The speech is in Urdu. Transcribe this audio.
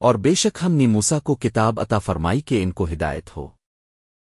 اور بے شک ہم نے موسا کو کتاب عطا فرمائی کہ ان کو ہدایت ہو۔